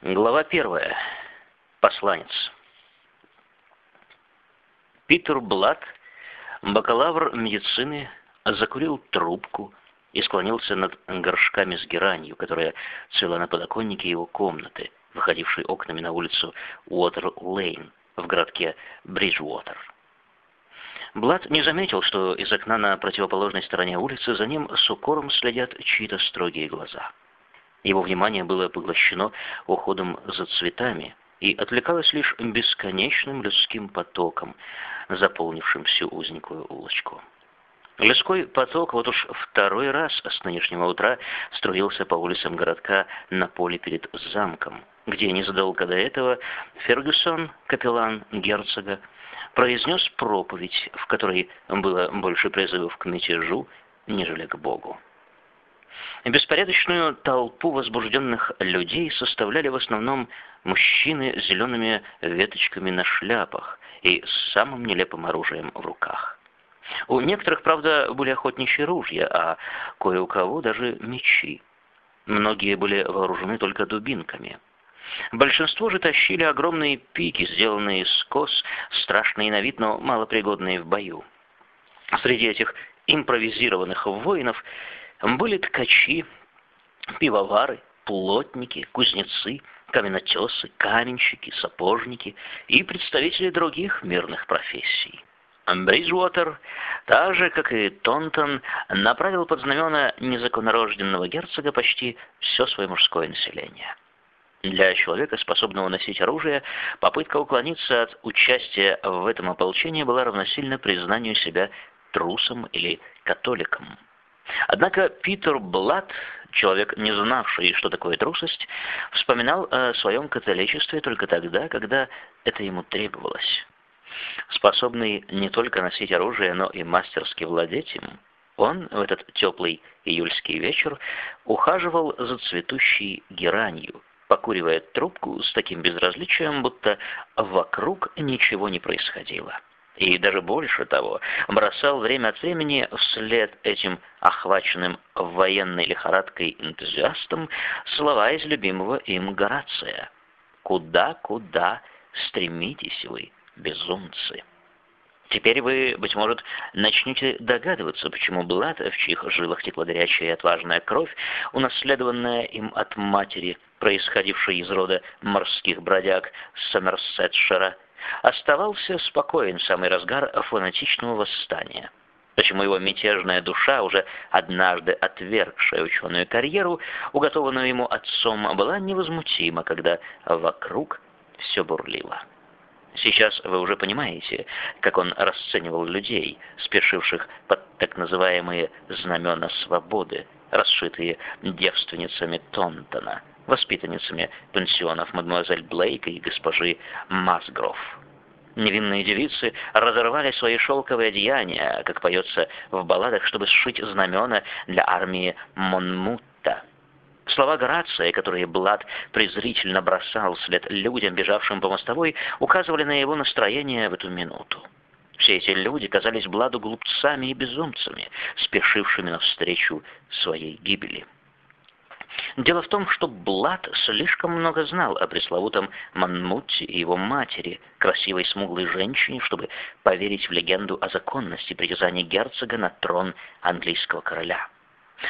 Глава первая. Посланец. Питер Блад, бакалавр медицины, закурил трубку и склонился над горшками с геранью, которая цвела на подоконнике его комнаты, выходившей окнами на улицу Уотер-Лейн в городке Бриджуотер. Блад не заметил, что из окна на противоположной стороне улицы за ним с укором следят чьи-то строгие глаза. Его внимание было поглощено уходом за цветами и отвлекалось лишь бесконечным людским потоком, заполнившим всю узенькую улочку. Людской поток вот уж второй раз с нынешнего утра струился по улицам городка на поле перед замком, где незадолго до этого Фергюсон, капеллан герцога, произнес проповедь, в которой было больше призывов к мятежу, нежели к Богу. Беспорядочную толпу возбужденных людей составляли в основном мужчины с зелеными веточками на шляпах и с самым нелепым оружием в руках. У некоторых, правда, были охотничьи ружья, а кое у кого даже мечи. Многие были вооружены только дубинками. Большинство же тащили огромные пики, сделанные из кос, страшные на вид, но малопригодные в бою. Среди этих импровизированных воинов были ткачи, пивовары, плотники, кузнецы, каменотесы, каменщики, сапожники и представители других мирных профессий. Бриджуотер, так же, как и Тонтон, направил под знамена незаконнорожденного герцога почти все свое мужское население. Для человека, способного носить оружие, попытка уклониться от участия в этом ополчении была равносильна признанию себя трусом или католиком. Однако Питер Блад, человек, не знавший, что такое трусость, вспоминал о своем католичестве только тогда, когда это ему требовалось. Способный не только носить оружие, но и мастерски владеть им, он в этот теплый июльский вечер ухаживал за цветущей геранью, покуривая трубку с таким безразличием, будто вокруг ничего не происходило и даже больше того, бросал время от времени вслед этим охваченным военной лихорадкой энтузиастам слова из любимого им Горация. «Куда, куда стремитесь вы, безумцы?» Теперь вы, быть может, начнете догадываться, почему Блад, в чьих жилах текла горячая и отважная кровь, унаследованная им от матери, происходившей из рода морских бродяг Сомерсетшира, оставался спокоен в самый разгар фанатичного восстания. Почему его мятежная душа, уже однажды отвергшая ученую карьеру, уготованную ему отцом, была невозмутима, когда вокруг все бурлило. Сейчас вы уже понимаете, как он расценивал людей, спешивших под так называемые «знамена свободы», расшитые девственницами Тонтона, воспитанницами пенсионов мадемуазель Блейк и госпожи Масгров. Невинные девицы разорвали свои шелковые одеяния, как поется в балладах, чтобы сшить знамена для армии Монмутта. Слова Горация, которые Блад презрительно бросал вслед людям, бежавшим по мостовой, указывали на его настроение в эту минуту. Все эти люди казались Бладу глупцами и безумцами, спешившими навстречу своей гибели. Дело в том, что Блад слишком много знал о пресловутом Манмуте и его матери, красивой смуглой женщине, чтобы поверить в легенду о законности притязаний герцога на трон английского короля.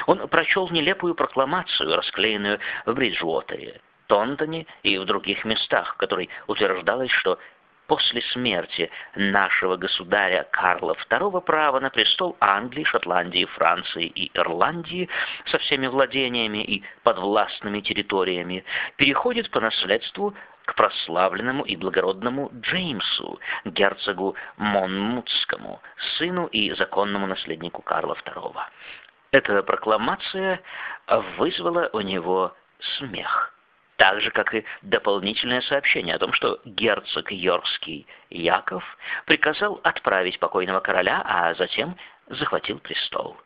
Он прочел нелепую прокламацию, расклеенную в Бриджуотере, Тонтоне и в других местах, в которой утверждалось, что после смерти нашего государя Карла II право на престол Англии, Шотландии, Франции и Ирландии со всеми владениями и подвластными территориями переходит по наследству к прославленному и благородному Джеймсу, герцогу Монмутскому, сыну и законному наследнику Карла II. Эта прокламация вызвала у него смех так же, как и дополнительное сообщение о том, что герцог Йоркский Яков приказал отправить покойного короля, а затем захватил престол.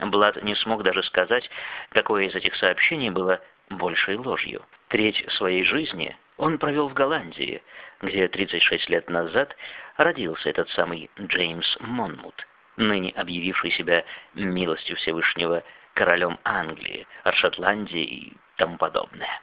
Блад не смог даже сказать, какое из этих сообщений было большей ложью. Треть своей жизни он провел в Голландии, где 36 лет назад родился этот самый Джеймс Монмут, ныне объявивший себя милостью Всевышнего королем Англии, от Шотландии и тому подобное.